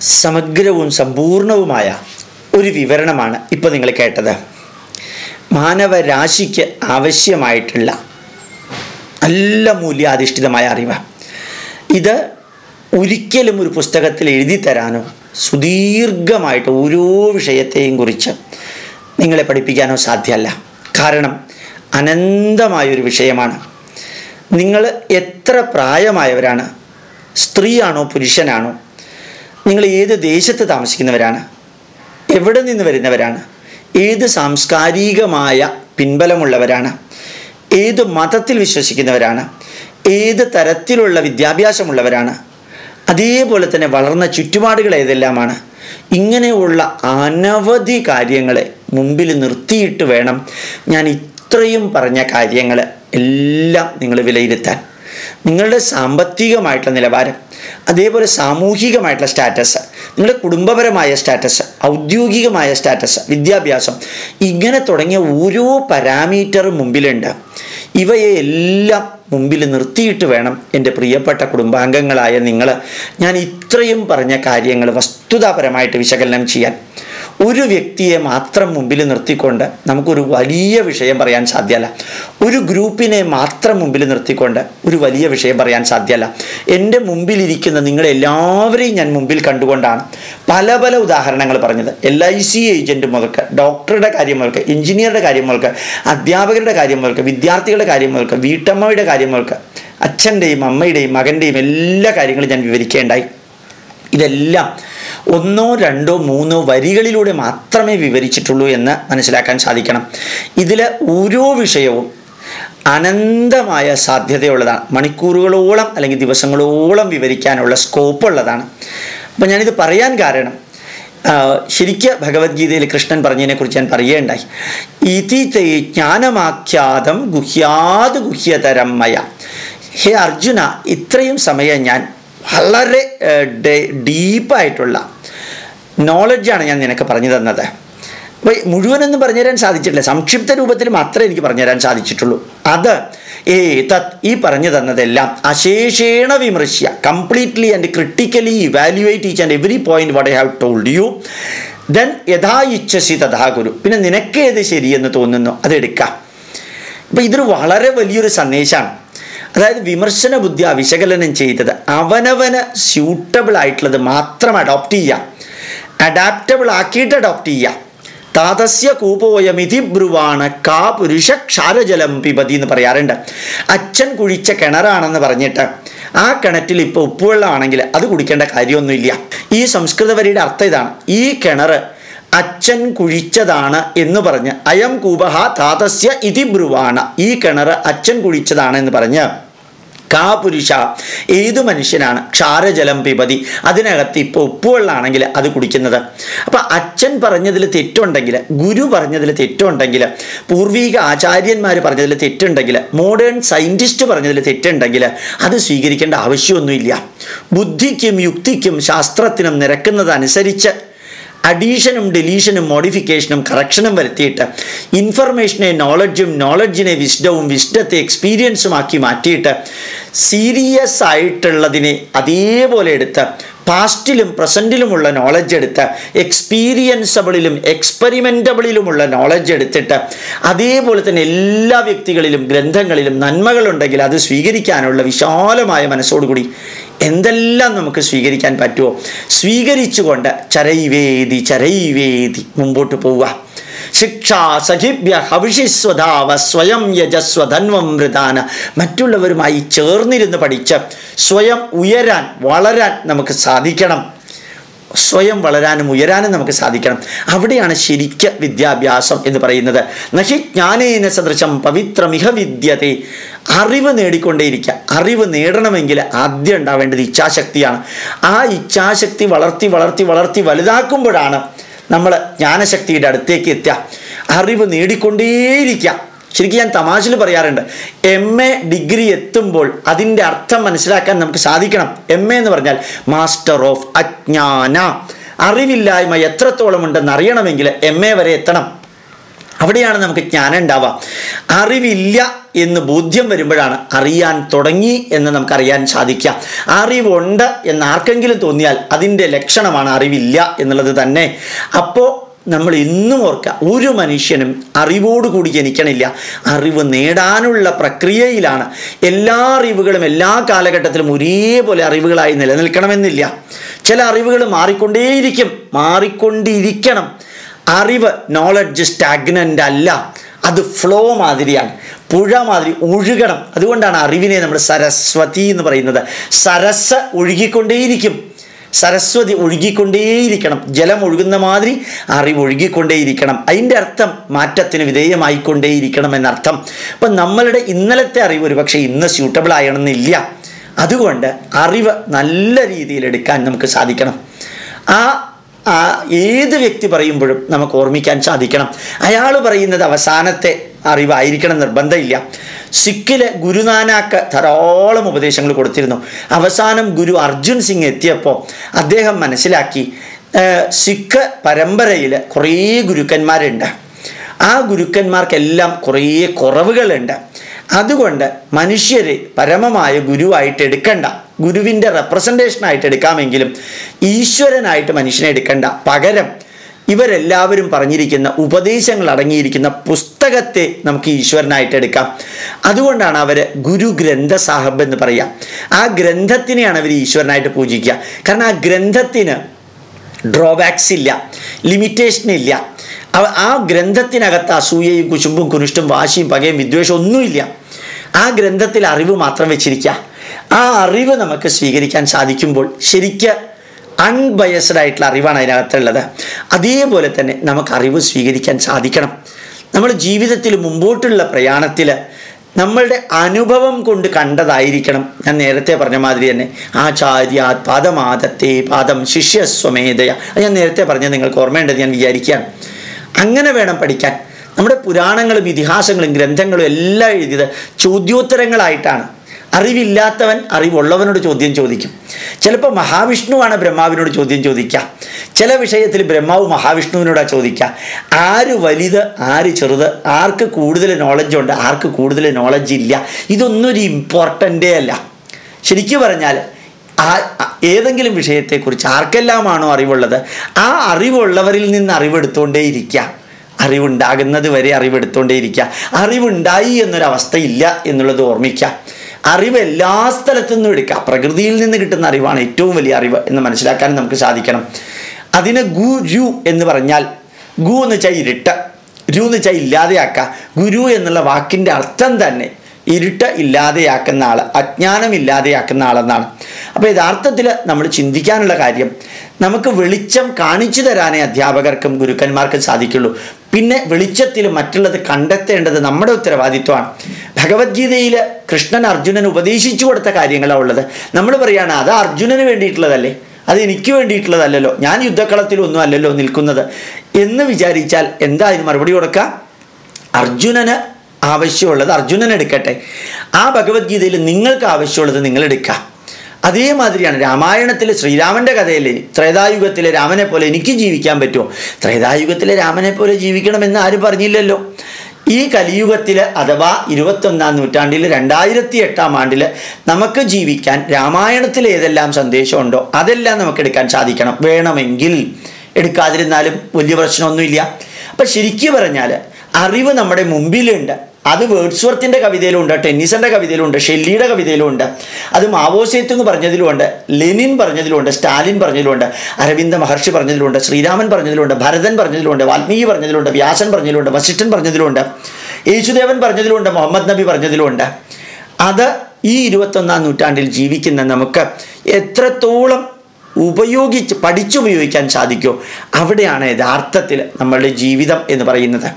സമഗ്രവും സമ്പൂർണവുമായ ഒരു വിവരണമാണ് ഇപ്പോൾ നിങ്ങൾ കേട്ടത്. മാനവരാശിക്ക് ആവശ്യമായിട്ടുള്ള നല്ല മൂല്യാധിഷ്ഠിതമായ അറിവ്. ഇത് ഒരിക്കലും ഒരു പുസ്തകത്തിൽ എഴുതി തരാനോ സുദീർഘമായിട്ട് ഓരോ വിഷയത്തെയും കുറിച്ച് നിങ്ങളെ പഠിപ്പിക്കാനോ സാധ്യമല്ല. കാരണം അനന്തമായൊരു വിഷയമാണ്. നിങ്ങൾ എത്ര പ്രായമായവരാണ്? സ്ത്രീയാണോ പുരുഷനാണോ? നിങ്ങൾ ഏത് ദേശത്ത് താമസിക്കുന്നവരാണ്? എവിടെ നിന്ന് വരുന്നവരാണ്? ഏത് സാംസ്കാരികമായ പിൻബലമുള്ളവരാണ്? ഏത് മതത്തിൽ വിശ്വസിക്കുന്നവരാണ്? ഏത് തരത്തിലുള്ള വിദ്യാഭ്യാസമുള്ളവരാണ്? അതേപോലെ തന്നെ വളർന്ന ചുറ്റുപാടുകൾ ഏതെല്ലാമാണ്? ഇങ്ങനെയുള്ള അനവധി കാര്യങ്ങളെ മുമ്പിൽ നിർത്തിയിട്ട് വേണം ഞാൻ ഇത്രയും പറഞ്ഞ കാര്യങ്ങൾ എല്ലാം നിങ്ങൾ വിലയിരുത്താൻ. നിങ്ങളുടെ സാമ്പത്തികമായിട്ടുള്ള നിലവാരം അതേപോലെ സാമൂഹികമായിട്ടുള്ള സ്റ്റാറ്റസ് നിങ്ങളുടെ കുടുംബപരമായ സ്റ്റാറ്റസ് ഔദ്യോഗികമായ സ്റ്റാറ്റസ് വിദ്യാഭ്യാസം ഇങ്ങനെ തുടങ്ങിയ ഓരോ പാരാമീറ്ററും മുമ്പിലുണ്ട്. ഇവയെ എല്ലാം മുമ്പിൽ നിർത്തിയിട്ട് വേണം എന്റെ പ്രിയപ്പെട്ട കുടുംബാംഗങ്ങളായ നിങ്ങൾ ഞാൻ ഇത്രയും പറഞ്ഞ കാര്യങ്ങൾ വസ്തുതാപരമായിട്ട് വിശകലനം ചെയ്യാൻ. ഒരു വ്യക്തിയെ മാത്രം മുമ്പിൽ നിർത്തിക്കൊണ്ട് നമുക്കൊരു വലിയ വിഷയം പറയാൻ സാധ്യമല്ല ഒരു ഗ്രൂപ്പിനെ മാത്രം മുമ്പിൽ നിർത്തിക്കൊണ്ട് ഒരു വലിയ വിഷയം പറയാൻ സാധ്യമല്ല എന്റെ മുമ്പിലിരിക്കുന്ന നിങ്ങളെല്ലാവരെയും ഞാൻ മുമ്പിൽ കണ്ടുകൊണ്ടാണ് പല പല ഉദാഹരണങ്ങൾ പറഞ്ഞത്. എൽ ഐ സി ഏജന്റ് മുതൽക്ക് ഡോക്ടറുടെ കാര്യം മുതൽക്ക് എഞ്ചിനീയറുടെ കാര്യം മുതൽക്ക് അധ്യാപകരുടെ കാര്യം മുതൽക്ക് വിദ്യാർത്ഥികളുടെ കാര്യം മുതൽക്ക് വീട്ടമ്മയുടെ കാര്യം മുതൽക്ക് അച്ഛന്റെയും അമ്മയുടെയും മകന്റെയും എല്ലാ കാര്യങ്ങളും ഞാൻ വിവരിക്കേണ്ടായി. ഇതെല്ലാം ഒന്നോ രണ്ടോ മൂന്നോ വരികളിലൂടെ മാത്രമേ വിവരിച്ചിട്ടുള്ളൂ എന്ന് മനസ്സിലാക്കാൻ സാധിക്കണം. ഇതിൽ ഓരോ വിഷയവും അനന്തമായ സാധ്യതയുള്ളതാണ്. മണിക്കൂറുകളോളം അല്ലെങ്കിൽ ദിവസങ്ങളോളം വിവരിക്കാനുള്ള സ്കോപ്പ് ഉള്ളതാണ് അപ്പം ഞാനിത് പറയാൻ കാരണം ശരിക്ക് ഭഗവത്ഗീതയിൽ കൃഷ്ണൻ പറഞ്ഞതിനെക്കുറിച്ച് ഞാൻ പറയുകയുണ്ടായി. ഇതി തേ ജ്ഞാനമാഖ്യാതം ഗുഹ്യാത് ഗുഹ്യതരം മയ ഹേ അർജുന ഇത്രയും സമയം ഞാൻ വളരെ ഡീപ്പായിട്ടുള്ള നോളജാണ് ഞാൻ നിനക്ക് പറഞ്ഞു തന്നത്. അപ്പോൾ മുഴുവനൊന്നും പറഞ്ഞുതരാൻ സാധിച്ചിട്ടില്ല. സംക്ഷിപ്ത രൂപത്തിൽ മാത്രമേ എനിക്ക് പറഞ്ഞുതരാൻ സാധിച്ചിട്ടുള്ളൂ. അത് ഏ തത് ഈ പറഞ്ഞു തന്നതെല്ലാം അശേഷേണ വിമർശ്യ. Completely and critically evaluate each and every point what I have told you then യഥാ ഇച്ഛസി തഥാ ഗുരു പിന്നെ നിനക്ക് ഏത് ശരിയെന്ന് തോന്നുന്നു? അതെടുക്കാം അപ്പം ഇതൊരു വളരെ വലിയൊരു സന്ദേശമാണ്. അതായത് വിമർശന ബുദ്ധി വിശകലനം ചെയ്തത് അവനവന് സ്യൂട്ടബിൾ ആയിട്ടുള്ളത് മാത്രം അഡോപ്റ്റ് ചെയ്യാം. അഡാപ്റ്റബിൾ ആക്കിയിട്ട് അഡോപ്റ്റ് ചെയ്യാം. താതസ്യ കൂപോയമിതി ബ്രുവാണ് കാ പുരുഷ ക്ഷാരജലം പിപതി എന്ന് പറയാറുണ്ട്. അച്ഛൻ കുഴിച്ച കിണറാണെന്ന് പറഞ്ഞിട്ട് ആ കിണറ്റിൽ ഇപ്പോൾ ഉപ്പുവെള്ളമാണെങ്കിൽ അത് കുടിക്കേണ്ട കാര്യമൊന്നുമില്ല. ഈ സംസ്കൃത വരിയുടെ അർത്ഥം ഇതാണ്. ഈ കിണർ അച്ഛൻ കുഴിച്ചതാണ് എന്ന് പറഞ്ഞ് അയം കൂപഹ താതസ്യ ഇതി ബ്രുവാണ്. ഈ കിണർ അച്ഛൻ കുഴിച്ചതാണ് എന്ന് പറഞ്ഞ് കാ ഏതു മനുഷ്യനാണ് ക്ഷാരജലം പിപതി? അതിനകത്ത് ഇപ്പോൾ ഉപ്പുവെള്ളമാണെങ്കിൽ അത് കുടിക്കുന്നത്. അപ്പം അച്ഛൻ പറഞ്ഞതിൽ തെറ്റുണ്ടെങ്കിൽ ഗുരു പറഞ്ഞതിൽ തെറ്റുണ്ടെങ്കിൽ പൂർവീക ആചാര്യന്മാർ പറഞ്ഞതിൽ തെറ്റുണ്ടെങ്കിൽ മോഡേൺ സയന്റിസ്റ്റ് പറഞ്ഞതിൽ തെറ്റുണ്ടെങ്കിൽ അത് സ്വീകരിക്കേണ്ട ആവശ്യമൊന്നുമില്ല. ബുദ്ധിക്കും യുക്തിക്കും ശാസ്ത്രത്തിനും നിരക്കുന്നതനുസരിച്ച് അഡീഷനും ഡെലീഷനും മോഡിഫിക്കേഷനും കറക്ഷനും വരുത്തിയിട്ട് ഇൻഫർമേഷനെ നോളജും നോളജിനെ വിസ്ഡവും വിസ്ഡത്തെ എക്സ്പീരിയൻസുമാക്കി മാറ്റിയിട്ട് സീരിയസ് ആയിട്ടുള്ളതിനെ അതേപോലെ എടുത്ത് പാസ്റ്റിലും പ്രസന്റിലുമുള്ള നോളജ് എടുത്ത് എക്സ്പീരിയൻസബിളിലും എക്സ്പെരിമെന്റബിളിലുമുള്ള നോളജ് എടുത്തിട്ട് അതേപോലെ തന്നെ എല്ലാ വ്യക്തികളിലും ഗ്രന്ഥങ്ങളിലും നന്മകളുണ്ടെങ്കിൽ അത് സ്വീകരിക്കാനുള്ള വിശാലമായ മനസ്സോടുകൂടി എന്തെല്ലാം നമുക്ക് സ്വീകരിക്കാൻ പറ്റുമോ സ്വീകരിച്ചുകൊണ്ട് ചരൈവേദി ചരൈവേദി മുമ്പോട്ട് പോവുക. ശിക്ഷാ സഖിഭ്യ ഹവിഷിസ്വധാവ സ്വയം യജസ്വധന്വം മൃതാന മറ്റുള്ളവരുമായി ചേർന്നിരുന്ന് പഠിച്ച് സ്വയം ഉയരാൻ വളരാൻ നമുക്ക് സാധിക്കണം. സ്വയം വളരാനും ഉയരാനും നമുക്ക് സാധിക്കണം. അവിടെയാണ് ശരിക്ക് വിദ്യാഭ്യാസം എന്ന് പറയുന്നത്. നഹി ജ്ഞാനേന സദൃശം പവിത്രമിഹ വിദ്യത്തെ അറിവ് നേടിക്കൊണ്ടേയിരിക്കുക അറിവ് നേടണമെങ്കിൽ ആദ്യം ഉണ്ടാവേണ്ടത് ഇച്ഛാശക്തിയാണ്. ആ ഇച്ഛാശക്തി വളർത്തി വളർത്തി വളർത്തി വലുതാക്കുമ്പോഴാണ് നമ്മൾ ജ്ഞാനശക്തിയുടെ അടുത്തേക്ക് എത്തുക. അറിവ് നേടിക്കൊണ്ടേയിരിക്കുക. ശരിക്കും ഞാൻ തമാശയിൽ പറയാറുണ്ട്. എം എ ഡിഗ്രി എത്തുമ്പോൾ അതിന്റെ അർത്ഥം മനസ്സിലാക്കാൻ നമുക്ക് സാധിക്കണം. എം എന്ന് പറഞ്ഞാൽ മാസ്റ്റർ ഓഫ് അജ്ഞാന അറിവില്ലായ്മ എത്രത്തോളം ഉണ്ടെന്ന് അറിയണമെങ്കിൽ എം എ വരെ എത്തണം. അവിടെയാണ് നമുക്ക് ജ്ഞാനം ഉണ്ടാവുക. അറിവില്ല എന്ന് ബോധ്യം വരുമ്പോഴാണ് അറിയാൻ തുടങ്ങി എന്ന് നമുക്കറിയാൻ സാധിക്കുക. അറിവുണ്ട് എന്ന് ആർക്കെങ്കിലും തോന്നിയാൽ അതിന്റെ ലക്ഷണമാണ് അറിവില്ല എന്നുള്ളത് തന്നെ. അപ്പോൾ നമ്മൾ ഇന്നും ഓർക്കുക ഒരു മനുഷ്യനും അറിവോടുകൂടി ജനിക്കണില്ല. അറിവ് നേടാനുള്ള പ്രക്രിയയിലാണ്. എല്ലാ അറിവുകളും എല്ലാ കാലഘട്ടത്തിലും ഒരേപോലെ അറിവുകളായി നിലനിൽക്കണമെന്നില്ല. ചില അറിവുകൾ മാറിക്കൊണ്ടേയിരിക്കും. മാറിക്കൊണ്ടിരിക്കണം. അറിവ് നോളജ് സ്റ്റാഗ്നന്റ് അല്ല. അത് ഫ്ലോ മാതിരിയാണ്. പുഴ മാതിരി ഒഴുകണം. അതുകൊണ്ടാണ് അറിവിനെ നമ്മൾ സരസ്വതി എന്ന് പറയുന്നത്. സരസ് ഒഴുകിക്കൊണ്ടേയിരിക്കും. സരസ്വതി ഒഴുകിക്കൊണ്ടേയിരിക്കണം. ജലം ഒഴുകുന്ന മാതിരി അറിവ് ഒഴുകിക്കൊണ്ടേയിരിക്കണം. അതിന്റെ അർത്ഥം മാറ്റത്തിന് വിധേയമായിക്കൊണ്ടേയിരിക്കണം എന്നർത്ഥം. അപ്പം നമ്മളുടെ ഇന്നലത്തെ അറിവ് ഒരു പക്ഷേ ഇന്ന് സ്യൂട്ടബിൾ ആയണമെന്നില്ല അതുകൊണ്ട് അറിവ് നല്ല രീതിയിൽ എടുക്കാൻ നമുക്ക് സാധിക്കണം. ആ ഏത് വ്യക്തി പറയുമ്പോഴും നമുക്ക് ഓർമ്മിക്കാൻ സാധിക്കണം. അയാൾ പറയുന്നത് അവസാനത്തെ അറിവായിരിക്കണം നിർബന്ധമില്ല. സിഖിലെ ഗുരുനാനാക്ക് ധാരാളം ഉപദേശങ്ങൾ കൊടുത്തിരുന്നു. അവസാനം ഗുരു അർജുൻ സിംഗ് എത്തിയപ്പോൾ അദ്ദേഹം മനസ്സിലാക്കി സിഖ് പരമ്പരയിൽ കുറേ ഗുരുക്കന്മാരുണ്ട്. ആ ഗുരുക്കന്മാർക്കെല്ലാം കുറേ കുറവുകളുണ്ട്. അതുകൊണ്ട് മനുഷ്യരെ പരമമായ ഗുരുവായിട്ട് എടുക്കണ്ട. ഗുരുവിന്റെ റെപ്രസെന്റേഷനായിട്ട് എടുക്കാമെങ്കിലും ഈശ്വരനായിട്ട് മനുഷ്യനെ എടുക്കേണ്ട. പകരം ഇവരെല്ലാവരും പറഞ്ഞിരിക്കുന്ന ഉപദേശങ്ങൾ അടങ്ങിയിരിക്കുന്ന പുസ്തകത്തെ നമുക്ക് ഈശ്വരനായിട്ട് എടുക്കാം. അതുകൊണ്ടാണ് അവർ ഗുരു ഗ്രന്ഥ സാഹബ് എന്ന് പറയുക ആ ഗ്രന്ഥത്തിനെയാണ് അവർ ഈശ്വരനായിട്ട് പൂജിക്കുക. കാരണം ആ ഗ്രന്ഥത്തിന് ഡ്രോബാക്സ് ഇല്ല ലിമിറ്റേഷൻ ഇല്ല. ആ ഗ്രന്ഥത്തിനകത്ത് അസൂയയും കുശുമ്പും കുനിഷ്ടും വാശിയും പകയും വിദ്വേഷവും ഒന്നുമില്ല. ആ ഗ്രന്ഥത്തിൽ അറിവ് മാത്രം വെച്ചിരിക്കുക. ആ അറിവ് നമുക്ക് സ്വീകരിക്കാൻ സാധിക്കുമ്പോൾ ശരിക്ക് അൺബയസ്ഡ് ആയിട്ടുള്ള അറിവാണ് അതിനകത്തുള്ളത്. അതേപോലെ തന്നെ നമുക്ക് അറിവ് സ്വീകരിക്കാൻ സാധിക്കണം. നമ്മൾ ജീവിതത്തിൽ മുമ്പോട്ടുള്ള പ്രയാണത്തിൽ നമ്മളുടെ അനുഭവം കൊണ്ട് കണ്ടതായിരിക്കണം. ഞാൻ നേരത്തെ പറഞ്ഞ മാതിരി തന്നെ ആചാര്യ പാദമാദത്തെ പാദം ശിഷ്യസ്വമേധയ അത് ഞാൻ നേരത്തെ പറഞ്ഞത് നിങ്ങൾക്ക് ഓർമ്മയുണ്ടെന്ന് ഞാൻ വിചാരിക്കുകയാണ്. അങ്ങനെ വേണം പഠിക്കാൻ. നമ്മുടെ പുരാണങ്ങളും ഇതിഹാസങ്ങളും ഗ്രന്ഥങ്ങളും എല്ലാം എഴുതിയത് ചോദ്യോത്തരങ്ങളായിട്ടാണ്. അറിവില്ലാത്തവൻ അറിവുള്ളവനോട് ചോദ്യം ചോദിക്കും. ചിലപ്പോൾ മഹാവിഷ്ണുവാണ് ബ്രഹ്മാവിനോട് ചോദ്യം ചോദിക്കുക. ചില വിഷയത്തിൽ ബ്രഹ്മാവ് മഹാവിഷ്ണുവിനോടാണ് ചോദിക്കുക. ആര് വലുത് ആര് ചെറുത് ആർക്ക് കൂടുതൽ നോളജ് ഉണ്ട് ആർക്ക് കൂടുതൽ നോളജ് ഇല്ല. ഇതൊന്നും ഒരു ഇമ്പോർട്ടന്റേ അല്ല. ശരിക്കും പറഞ്ഞാൽ ആ- ഏതെങ്കിലും വിഷയത്തെക്കുറിച്ച് ആർക്കെല്ലാമാണോ അറിവുള്ളത് ആ അറിവുള്ളവരിൽ നിന്ന് അറിവെടുത്തുകൊണ്ടേയിരിക്കുക അറിവുണ്ടാകുന്നത് വരെ അറിവെടുത്തുകൊണ്ടേയിരിക്കുക അറിവുണ്ടായി എന്നൊരവസ്ഥയില്ല എന്നുള്ളത് ഓർമ്മിക്കുക. അറിവ് എല്ലാ സ്ഥലത്തു നിന്നും എടുക്കുക. പ്രകൃതിയിൽ നിന്ന് കിട്ടുന്ന അറിവാണ് ഏറ്റവും വലിയ അറിവ് എന്ന് മനസ്സിലാക്കാൻ നമുക്ക് സാധിക്കണം. അതിന് ഗു രു എന്ന് പറഞ്ഞാൽ ഗു എന്ന് വെച്ചാൽ ഇരുട്ട്. രു എന്ന് വെച്ചാൽ ഇല്ലാതെയാക്കുക. ഗുരു എന്നുള്ള വാക്കിന്റെ അർത്ഥം തന്നെ ഇരുട്ട് ഇല്ലാതെയാക്കുന്ന ആൾ അജ്ഞാനം ഇല്ലാതെയാക്കുന്ന ആളെന്നാണ്. അപ്പോൾ യഥാർത്ഥത്തിൽ നമ്മൾ ചിന്തിക്കാനുള്ള കാര്യം നമുക്ക് വെളിച്ചം കാണിച്ചു തരാനേ അധ്യാപകർക്കും ഗുരുക്കന്മാർക്കും സാധിക്കുള്ളൂ. പിന്നെ വെളിച്ചത്തിൽ മറ്റുള്ളത് കണ്ടെത്തേണ്ടത് നമ്മുടെ ഉത്തരവാദിത്വമാണ്. ഭഗവത്ഗീതയിൽ കൃഷ്ണൻ അർജുനന് ഉപദേശിച്ചു കൊടുത്ത കാര്യങ്ങളാണ് ഉള്ളത്. നമ്മൾ പറയുകയാണ് അത് അർജുനന് വേണ്ടിയിട്ടുള്ളതല്ലേ? അത് എനിക്ക് വേണ്ടിയിട്ടുള്ളതല്ലല്ലോ? ഞാൻ യുദ്ധക്കളത്തിലൊന്നും അല്ലല്ലോ നിൽക്കുന്നത്. എന്ന് വിചാരിച്ചാൽ എന്താ അതിന് മറുപടി കൊടുക്കുക അർജുനന് ആവശ്യമുള്ളത് അർജുനൻ എടുക്കട്ടെ. ആ ഭഗവത്ഗീതയിൽ നിങ്ങൾക്ക് ആവശ്യമുള്ളത് നിങ്ങൾ എടുക്കുക അതേമാതിരിയാണ് രാമായണത്തിൽ ശ്രീരാമന്റെ കഥയിൽ ത്രേതായുഗത്തിലെ രാമനെ പോലെ എനിക്ക് ജീവിക്കാൻ പറ്റുമോ? ത്രേതായുഗത്തിലെ രാമനെ പോലെ ജീവിക്കണമെന്ന് ആരും പറഞ്ഞില്ലല്ലോ. ഈ കലിയുഗത്തിൽ അഥവാ ഇരുപത്തൊന്നാം നൂറ്റാണ്ടിൽ രണ്ടായിരത്തി എട്ടാം ആണ്ടിൽ നമുക്ക് ജീവിക്കാൻ രാമായണത്തിൽ ഏതെല്ലാം സന്ദേശമുണ്ടോ അതെല്ലാം നമുക്ക് എടുക്കാൻ സാധിക്കണം. വേണമെങ്കിൽ എടുക്കാതിരുന്നാലും വലിയ പ്രശ്നമൊന്നുമില്ല. അപ്പം ശരിക്കും പറഞ്ഞാൽ അറിവ് നമ്മുടെ മുമ്പിലുണ്ട്. അത് വേർഡ്സ്വർത്തിന്റെ കവിതയിലുണ്ട് ടെന്നീസിന്റെ കവിതയിലുണ്ട് ഷെല്ലിയുടെ കവിതയിലുണ്ട് അത് മാവോസേത്ത് എന്ന് പറഞ്ഞതിലുമുണ്ട് ലെനിൻ പറഞ്ഞതിലുണ്ട് സ്റ്റാലിൻ പറഞ്ഞതിലുണ്ട് അരവിന്ദ മഹർഷി പറഞ്ഞതിലുണ്ട് ശ്രീരാമൻ പറഞ്ഞതിലുണ്ട് ഭരതൻ പറഞ്ഞതിലുണ്ട് വാൽമീകി പറഞ്ഞതിലുണ്ട് വ്യാസൻ പറഞ്ഞതിലുണ്ട് വശിഷ്ഠൻ പറഞ്ഞതിലുണ്ട് യേശുദേവൻ പറഞ്ഞതിലുണ്ട് മുഹമ്മദ് നബി പറഞ്ഞതിലുമുണ്ട് അത് ഈ ഇരുപത്തൊന്നാം നൂറ്റാണ്ടിൽ ജീവിക്കുന്ന നമുക്ക് എത്രത്തോളം ഉപയോഗിച്ച് പഠിച്ചുപയോഗിക്കാൻ സാധിക്കുമോ അവിടെയാണ് യഥാർത്ഥത്തിൽ നമ്മളുടെ ജീവിതം എന്ന് പറയുന്നത്.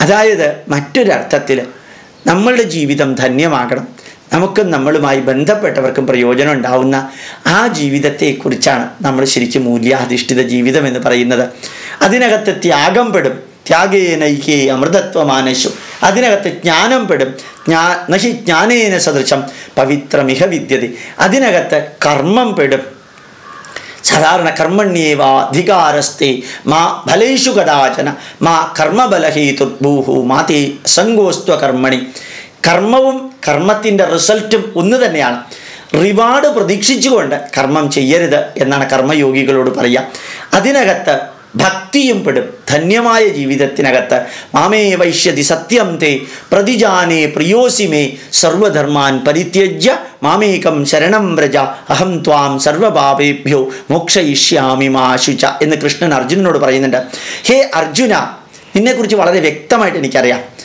അതായത് മറ്റൊരർത്ഥത്തിൽ നമ്മളുടെ ജീവിതം ധന്യമാകണം. നമുക്കും നമ്മളുമായി ബന്ധപ്പെട്ടവർക്കും പ്രയോജനം ഉണ്ടാവുന്ന ആ ജീവിതത്തെക്കുറിച്ചാണ് നമ്മൾ ശരിക്കും മൂല്യാധിഷ്ഠിത ജീവിതം എന്ന് പറയുന്നത്. അതിനകത്ത് ത്യാഗം പെടും. ത്യാഗേനൈകേ അമൃതത്വമാനശു. അതിനകത്ത് ജ്ഞാനം പെടും. ജ്ഞാ നശി ജ്ഞാനേന സദൃശം പവിത്രമിഹ വിദ്യതി. അതിനകത്ത് കർമ്മം പെടും. സാധാരണ കർമ്മണ്യേവ അധികാരസ്തി മാ ഫലേഷു കടാചന മാ കർമ്മബലഹേതുർഭൂഹു മാതേ സങ്കോസ്ത്വ കർമ്മണി. കർമ്മവും കർമ്മത്തിന്റെ റിസൾട്ടും ഒന്ന് തന്നെയാണ്. റിവാർഡ് പ്രതീക്ഷിച്ചുകൊണ്ട് കർമ്മം ചെയ്യരുത് എന്നാണ് കർമ്മയോഗികളോട് പറയുക അതിനകത്ത് ഭക്തിയും പെടും. ധന്യമായ ജീവിതത്തിനകത്ത് മാമേ വൈശ്യതി സത്യം തേ പ്രതിജാനേ പ്രിയോസിമേ സർവധർമാൻ പരിത്യജ്യ മാമേകം ശരണം വ്രജ അഹം ത്വാം സർവഭാവേഭ്യോ മോക്ഷയിഷ്യാമി മാശുച എന്ന് കൃഷ്ണൻ അർജുനനോട് പറയുന്നുണ്ട്. ഹേ അർജുന നിന്നെക്കുറിച്ച് വളരെ വ്യക്തമായിട്ട് എനിക്കറിയാം.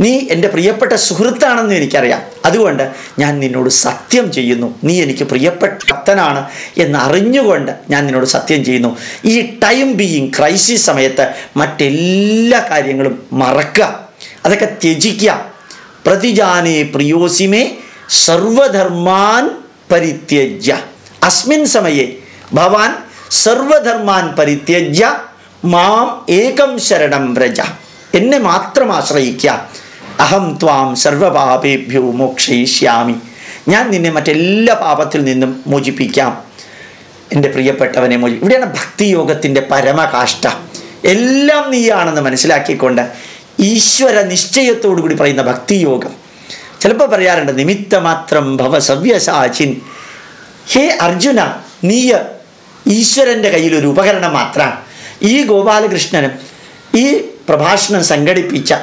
നീ എന്റെ പ്രിയപ്പെട്ട സുഹൃത്താണെന്ന് എനിക്കറിയാം. അതുകൊണ്ട് ഞാൻ നിന്നോട് സത്യം ചെയ്യുന്നു. നീ എനിക്ക് പ്രിയപ്പെട്ട ഭക്തനാണ് എന്നറിഞ്ഞുകൊണ്ട് ഞാൻ നിന്നോട് സത്യം ചെയ്യുന്നു. ഈ ടൈം ബീയിങ് ക്രൈസിസ് സമയത്ത് മറ്റെല്ലാ കാര്യങ്ങളും മറക്കുക. അതൊക്കെ ത്യജിക്കുക. പ്രതിജാനേ പ്രിയോസിമേ സർവധർമാൻ പരിത്യജ്യ. അസ്മിൻ സമയെ ഭവാൻ സർവധർമാൻ പരിത്യജ്യ. മാം ഏകം ശരണം വ്രജ. എന്നെ മാത്രം ആശ്രയിക്കുക. അഹം ത്വാം സർവപാപേഭ്യോ മോക്ഷയിഷ്യാമി. ഞാൻ നിന്നെ മറ്റെല്ലാ പാപത്തിൽ നിന്നും മോചിപ്പിക്കാം. എന്റെ പ്രിയപ്പെട്ടവനെ മോചി ഇവിടെയാണ് ഭക്തിയോഗത്തിന്റെ പരമകാഷ്ട എല്ലാം നീയാണെന്ന് മനസ്സിലാക്കിക്കൊണ്ട് ഈശ്വര നിശ്ചയത്തോടു കൂടി പറയുന്ന ഭക്തിയോഗം. ചിലപ്പോൾ പറയാറുണ്ട് നിമിത്തമാത്രം ഭവ സവ്യസാചിൻ. ഹേ അർജുന നീ ഈശ്വരന്റെ കയ്യിൽ ഒരു ഉപകരണം മാത്രമാണ് ഈ ഗോപാലകൃഷ്ണനും ഈ പ്രഭാഷണം സംഘടിപ്പിച്ച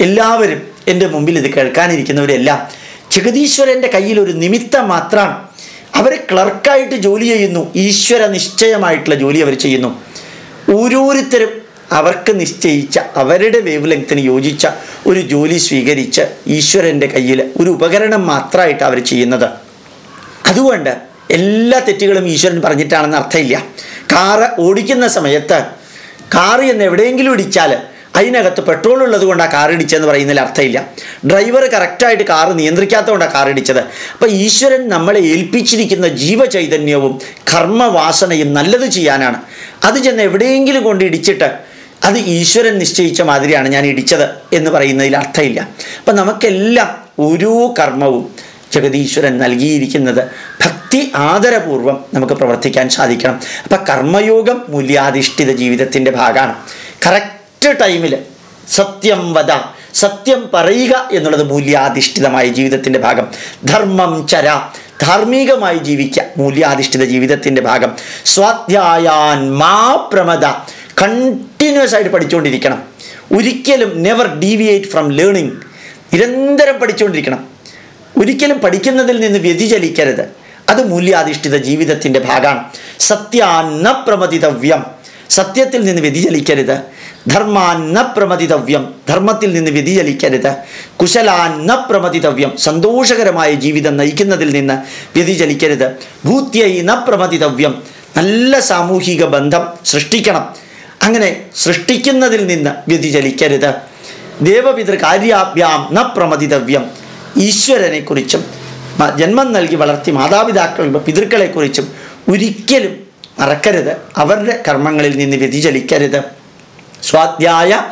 എല്ലാവരും എന്റെ മുമ്പിൽ ഇത് കേൾക്കാനിരിക്കുന്നവരെല്ലാം ജഗതീശ്വരന്റെ കയ്യിൽ ഒരു നിമിത്തം മാത്രമാണ് അവർ ക്ലർക്കായിട്ട് ജോലി ചെയ്യുന്നു. ഈശ്വര നിശ്ചയമായിട്ടുള്ള ജോലി അവർ ചെയ്യുന്നു. ഓരോരുത്തരും അവർക്ക് നിശ്ചയിച്ച അവരുടെ വേവ് ലെങ്ത്തിന് യോജിച്ച ഒരു ജോലി സ്വീകരിച്ച് ഈശ്വരന്റെ കയ്യിൽ ഒരു ഉപകരണം മാത്രമായിട്ട് അവർ ചെയ്യുന്നത്. അതുകൊണ്ട് എല്ലാ തെറ്റുകളും ഈശ്വരൻ പറഞ്ഞിട്ടാണെന്ന് അർത്ഥമില്ല. കാറ് ഓടിക്കുന്ന സമയത്ത് കാറ് എന്ന് എവിടെയെങ്കിലും ഇടിച്ചാൽ അതിനകത്ത് പെട്രോൾ ഉള്ളത് കൊണ്ടാണ് കാർ ഇടിച്ചതെന്ന് പറയുന്നതിൽ അർത്ഥമില്ല. ഡ്രൈവർ കറക്റ്റായിട്ട് കാറ് നിയന്ത്രിക്കാത്തതുകൊണ്ടാണ് കാർ ഇടിച്ചത്. അപ്പം ഈശ്വരൻ നമ്മളെ ഏൽപ്പിച്ചിരിക്കുന്ന ജീവചൈതന്യവും കർമ്മവാസനയും നല്ലത് ചെയ്യാനാണ്. അത് ചെന്ന് എവിടെയെങ്കിലും കൊണ്ട് ഇടിച്ചിട്ട് അത് ഈശ്വരൻ നിശ്ചയിച്ച മാതിരിയാണ് ഞാൻ ഇടിച്ചത് എന്ന് പറയുന്നതിൽ അർത്ഥമില്ല. അപ്പം നമുക്കെല്ലാം ഓരോ കർമ്മവും ജഗതീശ്വരൻ നൽകിയിരിക്കുന്നത് ഭക്തി ആദരപൂർവം നമുക്ക് പ്രവർത്തിക്കാൻ സാധിക്കണം. അപ്പം കർമ്മയോഗം മൂല്യാധിഷ്ഠിത ജീവിതത്തിന്റെ ഭാഗമാണ്. കറക്റ്റ് ടൈമിൽ സത്യം വധ സത്യം പറയുക എന്നുള്ളത് മൂല്യാധിഷ്ഠിതമായ ജീവിതത്തിന്റെ ഭാഗം. ധർമ്മം ചര ധാർമ്മികമായി ജീവിക്കുക മൂല്യാധിഷ്ഠിത ജീവിതത്തിന്റെ ഭാഗം. സ്വാധ്യായാൻ മാ പ്രമദ കണ്ടിന്യൂസ് ആയിട്ട് പഠിച്ചുകൊണ്ടിരിക്കണം. ഒരിക്കലും നെവർ ഡീവിയേറ്റ് ഫ്രം ലേണിംഗ് നിരന്തരം പഠിച്ചുകൊണ്ടിരിക്കണം. ഒരിക്കലും പഠിക്കുന്നതിൽ നിന്ന് വ്യതിചലിക്കരുത്. അത് മൂല്യാധിഷ്ഠിത ജീവിതത്തിന്റെ ഭാഗമാണ്. സത്യാന്ന പ്രമതിതവ്യം സത്യത്തിൽ നിന്ന് വ്യതിചലിക്കരുത്. ധർമാന്ന പ്രമതിതവ്യം ധർമ്മത്തിൽ നിന്ന് വ്യതിചലിക്കരുത്. കുശലാന്ന പ്രമതിതവ്യം സന്തോഷകരമായ ജീവിതം നയിക്കുന്നതിൽ നിന്ന് വ്യതിചലിക്കരുത്. ഭൂത്യൈ ന പ്രമതിതവ്യം നല്ല സാമൂഹിക ബന്ധം സൃഷ്ടിക്കണം. അങ്ങനെ സൃഷ്ടിക്കുന്നതിൽ നിന്ന് വ്യതിചലിക്കരുത്. ദേവപിതൃ കാര്യാഭ്യാം ന പ്രമതിതവ്യം ഈശ്വരനെക്കുറിച്ചും ജന്മം നൽകി വളർത്തി മാതാപിതാക്കൾ പിതൃക്കളെക്കുറിച്ചും ഒരിക്കലും മറക്കരുത്. അവരുടെ കർമ്മങ്ങളിൽ നിന്ന് വ്യതിചലിക്കരുത്. സ്വാധ്യായ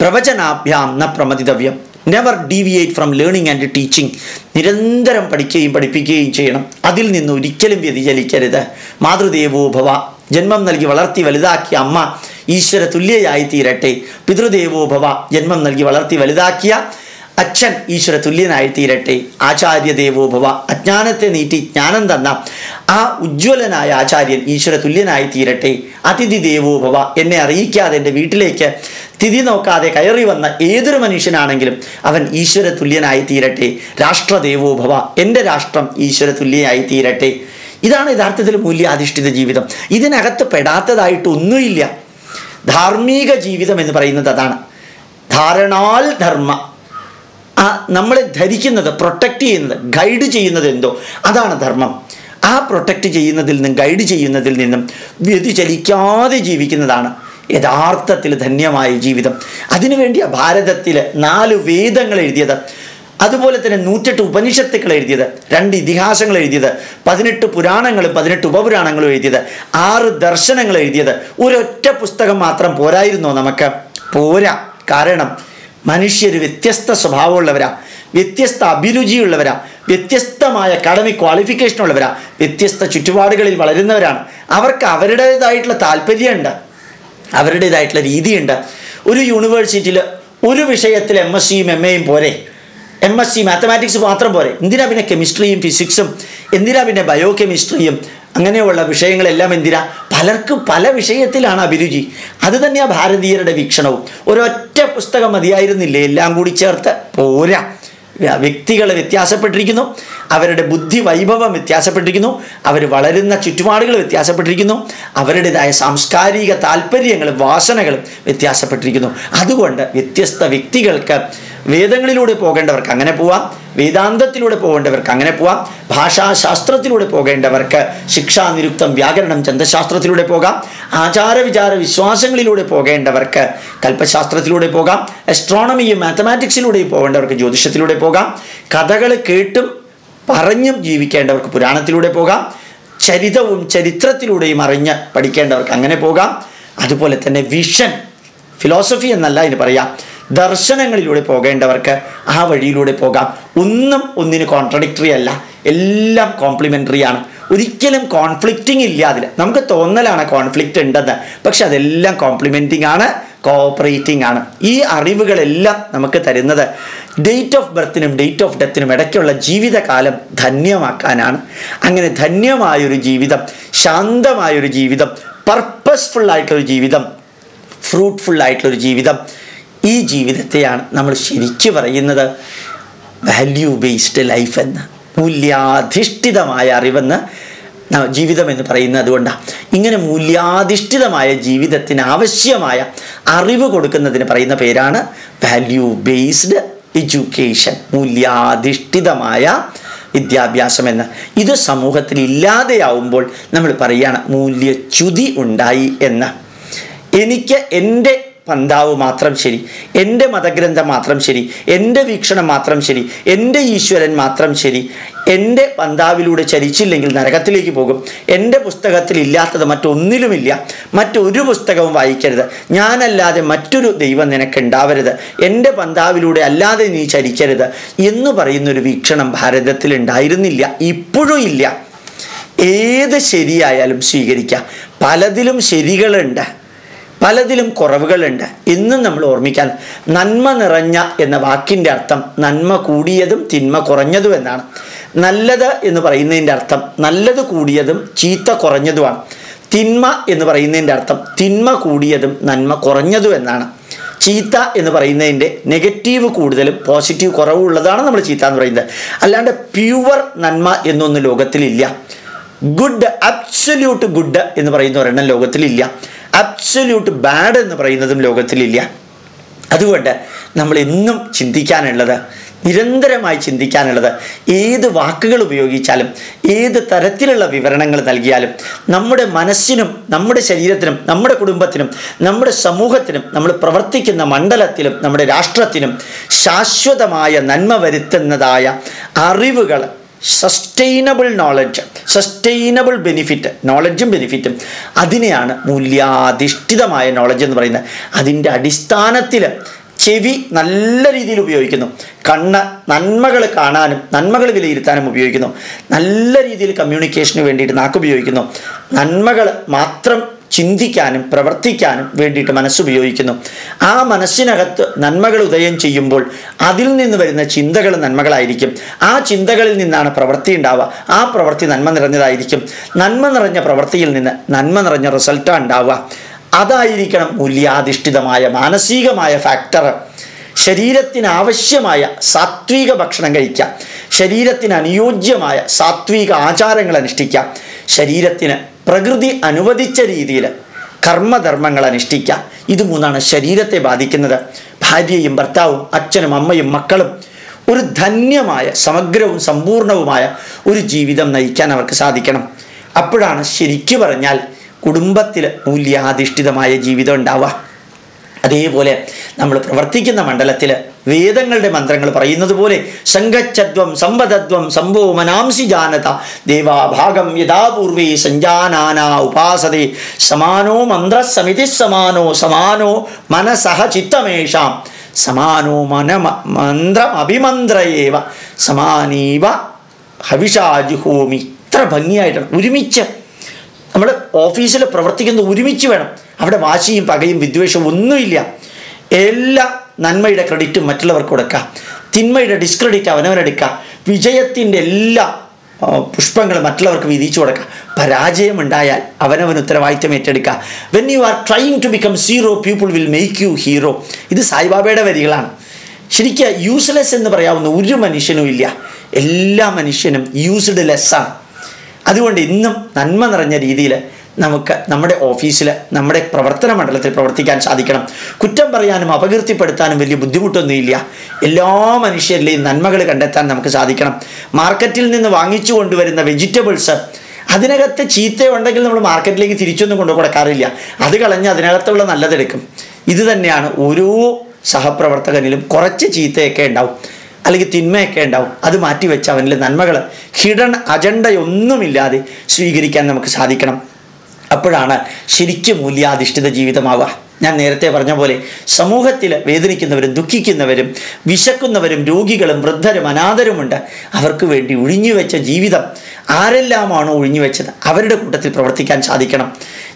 പ്രവചനാഭ്യാം ന പ്രമതിതവ്യം never deviate from learning and teaching നിരന്തരം പഠിക്കുകയും പഠിപ്പിക്കുകയും ചെയ്യണം. അതിൽ നിന്ന് ഒരിക്കലും വ്യതിചലിക്കരുത്. മാതൃദേവോ ഭവ. ജന്മം നൽകി വളർത്തി വലുതാക്കിയ അമ്മ ഈശ്വര തുല്യയായി തീരട്ടെ പിതൃദേവോ ഭവ. ജന്മം നൽകി വളർത്തി വലുതാക്കിയ അച്ഛൻ ഈശ്വര തുല്യനായി തീരട്ടെ. ആചാര്യദേവോ ഭവ. അജ്ഞാനത്തെ നീട്ടി ജ്ഞാനം തന്ന ആ ഉജ്ജ്വലനായ ആചാര്യൻ ഈശ്വര തുല്യനായി തീരട്ടെ. അതിഥി ദേവോഭവ എന്നെ അറിയിക്കാതെ എന്റെ വീട്ടിലേക്ക് തിഥി നോക്കാതെ കയറി വന്ന ഏതൊരു മനുഷ്യനാണെങ്കിലും അവൻ ഈശ്വര തുല്യനായി തീരട്ടെ. രാഷ്ട്രദേവോ ഭവ എന്റെ രാഷ്ട്രം ഈശ്വര തുല്യനായി തീരട്ടെ. ഇതാണ് യഥാർത്ഥത്തിൽ മൂല്യാധിഷ്ഠിത ജീവിതം. ഇതിനകത്ത് പെടാത്തതായിട്ട് ഒന്നുമില്ല. ധാർമ്മിക ജീവിതം എന്ന് പറയുന്നത് അതാണ്. ധാരണാൽ ധർമ്മ. ആ നമ്മളെ ധരിക്കുന്നത് പ്രൊട്ടക്റ്റ് ചെയ്യുന്നത് ഗൈഡ് ചെയ്യുന്നത് എന്തോ? അതാണ് ധർമ്മം. ആ പ്രൊട്ടക്റ്റ് ചെയ്യുന്നതിൽ നിന്നും ഗൈഡ് ചെയ്യുന്നതിൽ നിന്നും വ്യതിചലിക്കാതെ ജീവിക്കുന്നതാണ് യഥാർത്ഥത്തിൽ ധന്യമായ ജീവിതം. അതിനുവേണ്ടിയാണ് ഭാരതത്തിൽ നാല് വേദങ്ങൾ എഴുതിയത്. അതുപോലെ തന്നെ നൂറ്റെട്ട് ഉപനിഷത്തുക്കൾ എഴുതിയത് രണ്ട് ഇതിഹാസങ്ങൾ എഴുതിയത് പതിനെട്ട് പുരാണങ്ങളും പതിനെട്ട് ഉപപുരാണങ്ങളും എഴുതിയത് ആറ് ദർശനങ്ങൾ എഴുതിയത്. ഒരൊറ്റ പുസ്തകം മാത്രം പോരായിരുന്നോ നമുക്ക്? പോരാ. കാരണം മനുഷ്യർ വ്യത്യസ്ത സ്വഭാവമുള്ളവരാ വ്യത്യസ്ത അഭിരുചിയുള്ളവരാ വ്യത്യസ്തമായ അക്കാഡമിക് ക്വാളിഫിക്കേഷൻ ഉള്ളവരാ വ്യത്യസ്ത ചുറ്റുപാടുകളിൽ വളരുന്നവരാണ്. അവർക്ക് അവരുടേതായിട്ടുള്ള താല്പര്യമുണ്ട് അവരുടേതായിട്ടുള്ള രീതിയുണ്ട്. ഒരു യൂണിവേഴ്സിറ്റിയിൽ ഒരു വിഷയത്തിൽ എം എസ് സിയും എം എയും പോരെ. എം എസ് സി മാത്തമാറ്റിക്സ് മാത്രം പോരെ. എന്തിനാ പിന്നെ കെമിസ്ട്രിയും ഫിസിക്സും എന്തിനാ പിന്നെ ബയോ കെമിസ്ട്രിയും അങ്ങനെയുള്ള വിഷയങ്ങളെല്ലാം എന്തിനാ? പലർക്കും പല വിഷയത്തിലാണ് അഭിരുചി. അത് തന്നെയാണ് ഭാരതീയരുടെ വീക്ഷണവും. ഒരൊറ്റ പുസ്തകം മതിയായിരുന്നില്ലേ? എല്ലാം കൂടി ചേർത്ത് പോരാ. വ്യക്തികൾ വ്യത്യാസപ്പെട്ടിരിക്കുന്നു. അവരുടെ ബുദ്ധി വൈഭവം വ്യത്യാസപ്പെട്ടിരിക്കുന്നു. അവർ വളരുന്ന ചുറ്റുപാടുകൾ വ്യത്യാസപ്പെട്ടിരിക്കുന്നു. അവരുടേതായ സാംസ്കാരിക താല്പര്യങ്ങളും വാസനകളും വ്യത്യാസപ്പെട്ടിരിക്കുന്നു. അതുകൊണ്ട് വ്യത്യസ്ത വ്യക്തികൾക്ക് വേദങ്ങളിലൂടെ പോകേണ്ടവർക്ക് അങ്ങനെ പോവാം വേദാന്തത്തിലൂടെ പോകേണ്ടവർക്ക് അങ്ങനെ പോവാം ഭാഷാശാസ്ത്രത്തിലൂടെ പോകേണ്ടവർക്ക് ശിക്ഷാ നിരുക്തം വ്യാകരണം ചന്തശാസ്ത്രത്തിലൂടെ പോകാം ആചാരവിചാര വിശ്വാസങ്ങളിലൂടെ പോകേണ്ടവർക്ക് കൽപ്പശാസ്ത്രത്തിലൂടെ പോകാം അസ്ട്രോണമിയും മാത്തമാറ്റിക്സിലൂടെ പോകേണ്ടവർക്ക് ജ്യോതിഷത്തിലൂടെ പോകാം കഥകൾ കേട്ടും പറഞ്ഞും ജീവിക്കേണ്ടവർക്ക് പുരാണത്തിലൂടെ പോകാം ചരിതവും ചരിത്രത്തിലൂടെയും അറിഞ്ഞ് പഠിക്കേണ്ടവർക്ക് അങ്ങനെ പോകാം. അതുപോലെ തന്നെ വിഷൻ ഫിലോസഫി എന്നല്ല ഇതിന് പറയാം ദർശനങ്ങളിലൂടെ പോകേണ്ടവർക്ക് ആ വഴിയിലൂടെ പോകാം. ഒന്നും ഒന്നിന് കോൺട്രഡിക്ടറി അല്ല. എല്ലാം കോംപ്ലിമെന്ററി ആണ്. ഒരിക്കലും കോൺഫ്ലിക്റ്റിംഗ് ഇല്ല അതിൽ നമുക്ക് തോന്നലാണ് കോൺഫ്ലിക്റ്റ് ഉണ്ടെന്ന്. പക്ഷെ അതെല്ലാം കോംപ്ലിമെന്റിംഗ് ആണ് കോഓപ്പറേറ്റിംഗ് ആണ്. ഈ അറിവുകളെല്ലാം നമുക്ക് തരുന്നത് ഡേറ്റ് ഓഫ് ബർത്തിനും ഡേറ്റ് ഓഫ് ഡെത്തിനും ഇടയ്ക്കുള്ള ജീവിതകാലം ധന്യമാക്കാനാണ്. അങ്ങനെ ധന്യമായൊരു ജീവിതം ശാന്തമായൊരു ജീവിതം പർപ്പസ്ഫുൾ ആയിട്ടൊരു ജീവിതം ഫ്രൂട്ട്ഫുള്ളായിട്ടുള്ളൊരു ജീവിതം ഈ ജീവിതത്തെയാണ് നമ്മൾ ശരിക്കു പറയുന്നത്. വാല്യൂ ബേസ്ഡ് ലൈഫ് എന്ന് മൂല്യാധിഷ്ഠിതമായ അറിവെന്ന് ജീവിതം എന്ന് പറയുന്നത് അതുകൊണ്ടാണ് ഇങ്ങനെ മൂല്യാധിഷ്ഠിതമായ ജീവിതത്തിന് ആവശ്യമായ അറിവ് കൊടുക്കുന്നതിന് പറയുന്ന പേരാണ് വാല്യൂ ബേസ്ഡ് എഡ്യൂക്കേഷൻ മൂല്യാധിഷ്ഠിതമായ വിദ്യാഭ്യാസം എന്ന്. ഇത് സമൂഹത്തിൽ ഇല്ലാതെയാവുമ്പോൾ നമ്മൾ പറയുകയാണ് മൂല്യച്യുതി ഉണ്ടായി എന്ന്. എനിക്ക് എന്റെ പന്താവ് മാത്രം ശരി. എന്റെ മതഗ്രന്ഥം മാത്രം ശരി. എന്റെ വീക്ഷണം മാത്രം ശരി. എന്റെ ഈശ്വരൻ മാത്രം ശരി. എന്റെ പന്താവിലൂടെ ചരിച്ചില്ലെങ്കിൽ നരകത്തിലേക്ക് പോകും. എന്റെ പുസ്തകത്തിൽ ഇല്ലാത്തത് മറ്റൊന്നിലുമില്ല. മറ്റൊരു പുസ്തകവും വായിക്കരുത്. ഞാനല്ലാതെ മറ്റൊരു ദൈവം നിനക്ക് ഉണ്ടാവരുത്. എന്റെ പന്താവിലൂടെ അല്ലാതെ നീ ചരിക്കരുത് എന്ന് പറയുന്നൊരു വീക്ഷണം ഭാരതത്തിൽ ഉണ്ടായിരുന്നില്ല. ഇപ്പോഴും ഇല്ല. ഏത് ശരിയായാലും സ്വീകരിക്കാം. പലതിലും ശരികളുണ്ട്. പലതിലും കുറവുകളുണ്ട്. ഇന്നും നമ്മൾ ഓർമ്മിക്കാൻ നന്മ നിറഞ്ഞ എന്ന വാക്കിന്റെ അർത്ഥം നന്മ കൂടിയതും തിന്മ കുറഞ്ഞതും എന്നാണ്. നല്ലത് എന്ന് പറയുന്നതിന്റെ അർത്ഥം നല്ലത് കൂടിയതും ചീത്ത കുറഞ്ഞതുമാണ്. തിന്മ എന്ന് പറയുന്നതിന്റെ അർത്ഥം തിന്മ കൂടിയതും നന്മ കുറഞ്ഞതും എന്നാണ്. ചീത്ത എന്ന് പറയുന്നതിന്റെ നെഗറ്റീവ് കൂടുതലും പോസിറ്റീവ് കുറവുള്ളതാണ് നമ്മൾ ചീത്ത എന്ന് പറയുന്നത്. അല്ലാണ്ട് പ്യുവർ നന്മ എന്നൊന്നും ലോകത്തിലില്ല. ഗുഡ് അബ്സല്യൂട്ട് ഗുഡ് എന്ന് പറയുന്ന ഒരെണ്ണം ലോകത്തിലില്ല. അബ്സല്യൂട്ട് ബാഡ് എന്ന് പറയുന്നതും ലോകത്തിലില്ല. അതുകൊണ്ട് നമ്മൾ എന്നും ചിന്തിക്കാനുള്ളത് നിരന്തരമായി ചിന്തിക്കാനുള്ളത് ഏത് വാക്കുകൾ ഉപയോഗിച്ചാലും ഏത് തരത്തിലുള്ള വിവരണങ്ങൾ നൽകിയാലും നമ്മുടെ മനസ്സിനും നമ്മുടെ ശരീരത്തിനും നമ്മുടെ കുടുംബത്തിനും നമ്മുടെ സമൂഹത്തിനും നമ്മൾ പ്രവർത്തിക്കുന്ന മണ്ഡലത്തിലും നമ്മുടെ രാഷ്ട്രത്തിനും ശാശ്വതമായ നന്മ വരുത്തുന്നതായ അറിവുകൾ സസ്റ്റൈനബിൾ നോളജ് സസ്റ്റൈനബിൾ ബെനിഫിറ്റ് നോളജും ബെനിഫിറ്റും അതിനെയാണ് മൂല്യാധിഷ്ഠിതമായ നോളജ് എന്ന് പറയുന്നത്. അതിന്റെ അടിസ്ഥാനത്തിൽ ചെവി നല്ല രീതിയിൽ ഉപയോഗിക്കുന്നു. കണ്ണ് നന്മകൾ കാണാനും നന്മകൾ വിലയിരുത്താനും ഉപയോഗിക്കുന്നു. നല്ല രീതിയിൽ കമ്മ്യൂണിക്കേഷന് വേണ്ടിയിട്ട് നാക്ക് ഉപയോഗിക്കുന്നു. നന്മകൾ മാത്രം ചിന്തിക്കാനും പ്രവർത്തിക്കാനും വേണ്ടിയിട്ട് മനസ്സുപയോഗിക്കുന്നു. ആ മനസ്സിനകത്ത് നന്മകൾ ഉദയം ചെയ്യുമ്പോൾ അതിൽ നിന്ന് വരുന്ന ചിന്തകൾ നന്മകളായിരിക്കും. ആ ചിന്തകളിൽ നിന്നാണ് പ്രവൃത്തി ഉണ്ടാവുക. ആ പ്രവൃത്തി നന്മ നിറഞ്ഞതായിരിക്കും. നന്മ നിറഞ്ഞ പ്രവൃത്തിയിൽ നിന്ന് നന്മ നിറഞ്ഞ റിസൾട്ടാണ് ഉണ്ടാവുക. അതായിരിക്കണം മൂല്യാധിഷ്ഠിതമായ മാനസികമായ ഫാക്ടർ ശരീരത്തിന് ആവശ്യമായ സാത്വിക ഭക്ഷണം കഴിക്കാം ശരീരത്തിന് അനുയോജ്യമായ സാത്വിക ആചാരങ്ങൾ അനുഷ്ഠിക്കാം ശരീരത്തിന് പ്രകൃതി അനുവദിച്ച രീതിയിൽ കർമ്മധർമ്മങ്ങൾ അനുഷ്ഠിക്കുക. ഇത് മൂന്നാണ് ശരീരത്തെ ബാധിക്കുന്നത്. ഭാര്യയും ഭർത്താവും അച്ഛനും അമ്മയും മക്കളും ഒരു ധന്യമായ സമഗ്രവും സമ്പൂർണവുമായ ഒരു ജീവിതം നയിക്കാൻ അവർക്ക് സാധിക്കണം. അപ്പോഴാണ് ശരിക്കു പറഞ്ഞാൽ കുടുംബത്തിൽ മൂല്യാധിഷ്ഠിതമായ ജീവിതം ഉണ്ടാവുക. അതേപോലെ നമ്മൾ പ്രവർത്തിക്കുന്ന മണ്ഡലത്തിൽ വേദങ്ങളുടെ മന്ത്രങ്ങൾ പറയുന്നത് പോലെ സംഘച്ചത്വം സമ്പദത്വം സംഭോ മനാംസി ജാനത ദേവാഭാഗം യഥാപൂർവേ സഞ്ജാനാന ഉപാസതേ സമാനോ മന്ത്രസമിതി സമാനോ സമാനോ മനസഹ ചിത്തമേഷാം സമാനോ മന മന്ത്രമഭിമന്ത്രയേവ സമാനീവ ഹവിഷാജുഹോമി. ഇത്ര ഭംഗിയായിട്ടാണ്. ഒരുമിച്ച് നമ്മൾ ഓഫീസിൽ പ്രവർത്തിക്കുന്നത് ഒരുമിച്ച് വേണം. അവിടെ വാശിയും പകയും വിദ്വേഷവും ഒന്നുമില്ല. എല്ലാ നന്മയുടെ ക്രെഡിറ്റ് മറ്റുള്ളവർക്ക് കൊടുക്കുക തിന്മയുടെ ഡിസ്ക്രെഡിറ്റ് അവനവനെടുക്കുക വിജയത്തിന്റെ എല്ലാ പുഷ്പങ്ങൾ മറ്റുള്ളവർക്ക് വിധിച്ചു കൊടുക്കുക പരാജയമുണ്ടായാൽ അവനവൻ ഉത്തരവാദിത്വം ഏറ്റെടുക്കുക when you are trying to become zero people will make you hero ഇത് സായിബാബയുടെ വരികളാണ്. ശരിക്കും യൂസ്ലെസ് എന്ന് പറയാവുന്ന ഒരു മനുഷ്യനും ഇല്ല. എല്ലാ മനുഷ്യനും യൂസ്ഡ് ലെസ്സാണ് അതുകൊണ്ട് ഇന്നും നന്മ നിറഞ്ഞ രീതിയിൽ നമുക്ക് നമ്മുടെ ഓഫീസിൽ നമ്മുടെ പ്രവർത്തന മണ്ഡലത്തിൽ പ്രവർത്തിക്കാൻ സാധിക്കണം. കുറ്റം പറയാനും അപകീർത്തിപ്പെടുത്താനും വലിയ ബുദ്ധിമുട്ടൊന്നുമില്ല. എല്ലാ മനുഷ്യരിലെയും നന്മകൾ കണ്ടെത്താൻ നമുക്ക് സാധിക്കണം. മാർക്കറ്റിൽ നിന്ന് വാങ്ങിച്ചു കൊണ്ടുവരുന്ന വെജിറ്റബിൾസ് അതിനകത്ത് ചീത്തയുണ്ടെങ്കിൽ നമ്മൾ മാർക്കറ്റിലേക്ക് തിരിച്ചൊന്നും കൊണ്ടു കൊടുക്കാറില്ല അത് കളഞ്ഞ് അതിനകത്തുള്ള നല്ലതെടുക്കും. ഇത് തന്നെയാണ് ഓരോ സഹപ്രവർത്തകനിലും കുറച്ച് ചീത്തയൊക്കെ ഉണ്ടാവും. അല്ലെങ്കിൽ തിന്മയൊക്കെ ഉണ്ടാവും. അത് മാറ്റിവെച്ച് അവനിൽ നന്മകൾ ഹിഡൻ അജണ്ടയൊന്നുമില്ലാതെ സ്വീകരിക്കാൻ നമുക്ക് സാധിക്കണം. അപ്പോഴാണ് ശരിക്കും മൂല്യാധിഷ്ഠിത ജീവിതമാവുക. ഞാൻ നേരത്തെ പറഞ്ഞ പോലെ സമൂഹത്തിൽ വേദനിക്കുന്നവരും ദുഃഖിക്കുന്നവരും വിശക്കുന്നവരും രോഗികളും വൃദ്ധരും അനാഥരുമുണ്ട്. അവർക്ക് വേണ്ടി ഒഴിഞ്ഞുവെച്ച ജീവിതം ആരെല്ലാമാണോ ഒഴിഞ്ഞുവെച്ചത് അവരുടെ കൂട്ടത്തിൽ പ്രവർത്തിക്കാൻ സാധിക്കണം.